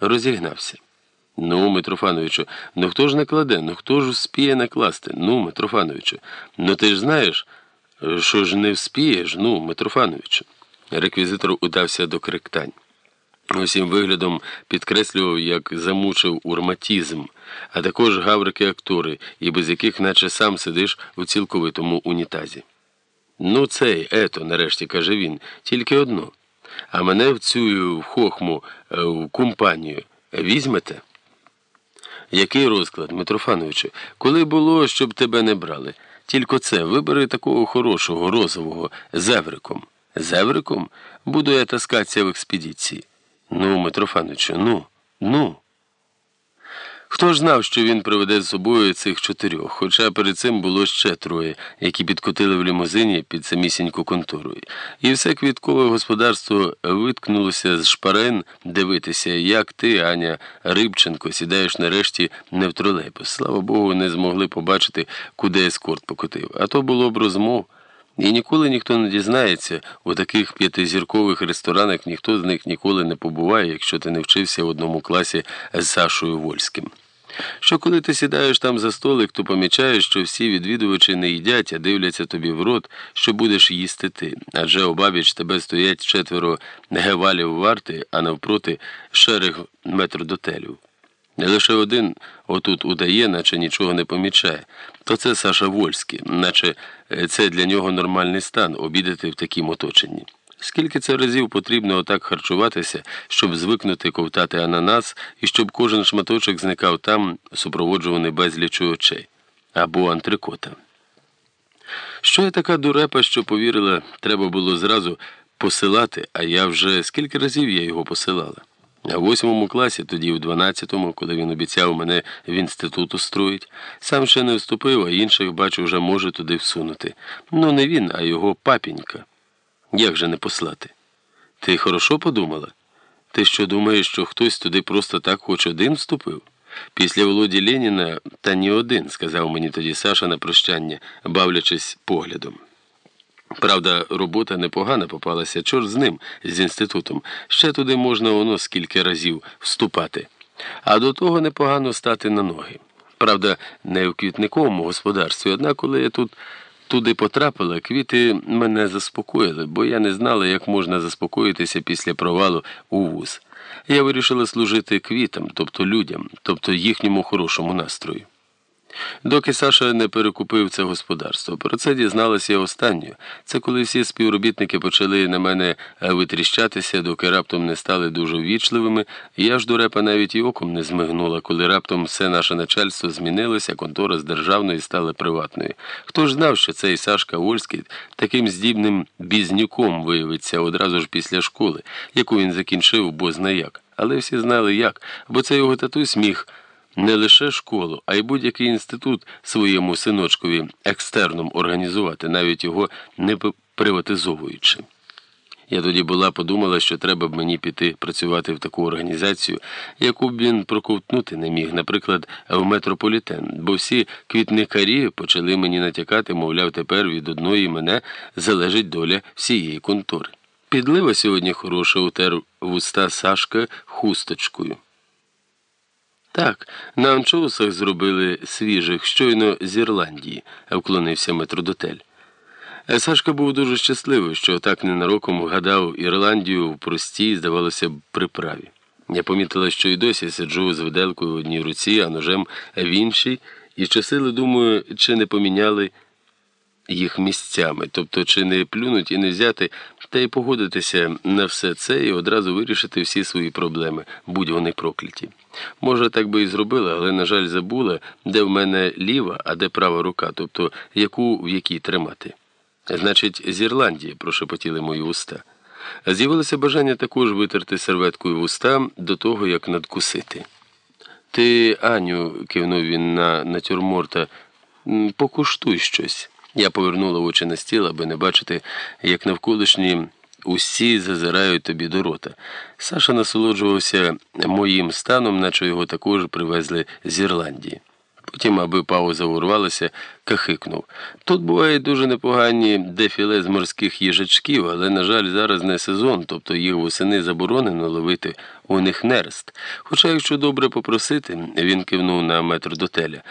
розігнався. Ну, Митрофановичу, ну хто ж накладе, ну хто ж вспіє накласти? Ну, Митрофановичу, ну ти ж знаєш, що ж не вспієш, ну, Митрофановичу. Реквізитор удався до криктань. Усім виглядом підкреслював, як замучив урматізм, а також гаврики актори, і без яких наче сам сидиш у цілковитому унітазі. Ну, цей, ето, нарешті каже він, тільки одно. А мене в цю хохму е, в компанію візьмете? Який розклад, Митрофановичу? Коли було, щоб тебе не брали? Тільки це, вибери такого хорошого, розового, зевриком. Зевриком буду я таскатися в експедиції. Ну, Митрофановичу, ну, ну. Хто ж знав, що він приведе з собою цих чотирьох, хоча перед цим було ще троє, які підкотили в лімузині під самісіньку контору. І все квіткове господарство виткнулося з шпарин дивитися, як ти, Аня Рибченко, сідаєш нарешті не в тролейбус. Слава Богу, не змогли побачити, куди ескорт покотив. А то було б розмов. І ніколи ніхто не дізнається, у таких п'ятизіркових ресторанах ніхто з них ніколи не побуває, якщо ти не вчився в одному класі з Сашою Вольським. Що коли ти сідаєш там за столик, то помічаєш, що всі відвідувачі не їдять, а дивляться тобі в рот, що будеш їсти ти. Адже обабіч тебе стоять четверо гевалів варти, а навпроти шерег метрдотелів. Не лише один отут удає, наче нічого не помічає, то це Саша Вольський, наче це для нього нормальний стан обідати в такім оточенні. Скільки це разів потрібно отак харчуватися, щоб звикнути ковтати ананас і щоб кожен шматочок зникав там, супроводжуваний безлічу очей або антрикота? Що я така дурепа, що повірила, треба було зразу посилати, а я вже скільки разів я його посилала? А в восьмому класі, тоді в дванадцятому, коли він обіцяв мене в інститут устроїть, сам ще не вступив, а інших, бачу, вже може туди всунути. Ну, не він, а його папінька. Як же не послати? Ти хорошо подумала? Ти що думаєш, що хтось туди просто так хоч один вступив? Після Володі Леніна та ні один, сказав мені тоді Саша на прощання, бавлячись поглядом. Правда, робота непогана попалася, чорт з ним, з інститутом. Ще туди можна воно скільки разів вступати. А до того непогано стати на ноги. Правда, не в квітниковому господарстві, однак, коли я тут туди потрапила, квіти мене заспокоїли, бо я не знала, як можна заспокоїтися після провалу у вуз. Я вирішила служити квітам, тобто людям, тобто їхньому хорошому настрою. Доки Саша не перекупив це господарство. Про це дізналася я останньою. Це коли всі співробітники почали на мене витріщатися, доки раптом не стали дуже ввічливими, я ж дурепа навіть і оком не змигнула, коли раптом все наше начальство змінилося, контора з державної стала приватною. Хто ж знав, що цей Сашка Вольський таким здібним бізнюком виявиться одразу ж після школи, яку він закінчив, бо зна як. Але всі знали як, бо це його татусь міг не лише школу, а й будь-який інститут своєму синочкові екстерном організувати, навіть його не приватизовуючи. Я тоді була подумала, що треба б мені піти працювати в таку організацію, яку б він проковтнути не міг, наприклад, в метрополітен, бо всі квітникарі почали мені натякати, мовляв, тепер від одної мене залежить доля всієї контори. Підлива сьогодні хороша утер вуста Сашка хусточкою. Так, на анчоусах зробили свіжих, щойно з Ірландії, вклонився метродотель. Сашка був дуже щасливий, що так ненароком вгадав Ірландію в простій, здавалося б, приправі. Я помітила, що й досі сиджу з виделкою в одній руці, а ножем в іншій, і часили, думаю, чи не поміняли їх місцями, тобто чи не плюнуть і не взяти, та й погодитися на все це і одразу вирішити всі свої проблеми, будь вони прокляті. Може, так би і зробила, але, на жаль, забула, де в мене ліва, а де права рука, тобто яку в якій тримати. Значить, з Ірландії прошепотіли мої уста. З'явилося бажання також витерти серветкою вуста до того, як надкусити. Ти, Аню, кивнув він на натюрморта, покуштуй щось. Я повернула очі на стіл, аби не бачити, як навколишні усі зазирають тобі до рота. Саша насолоджувався моїм станом, наче його також привезли з Ірландії. Потім, аби пауза урвалася, кахикнув. Тут бувають дуже непогані дефіле з морських їжачків, але, на жаль, зараз не сезон, тобто їх восени заборонено ловити у них нерест. Хоча, якщо добре попросити, він кивнув на метр дотеля.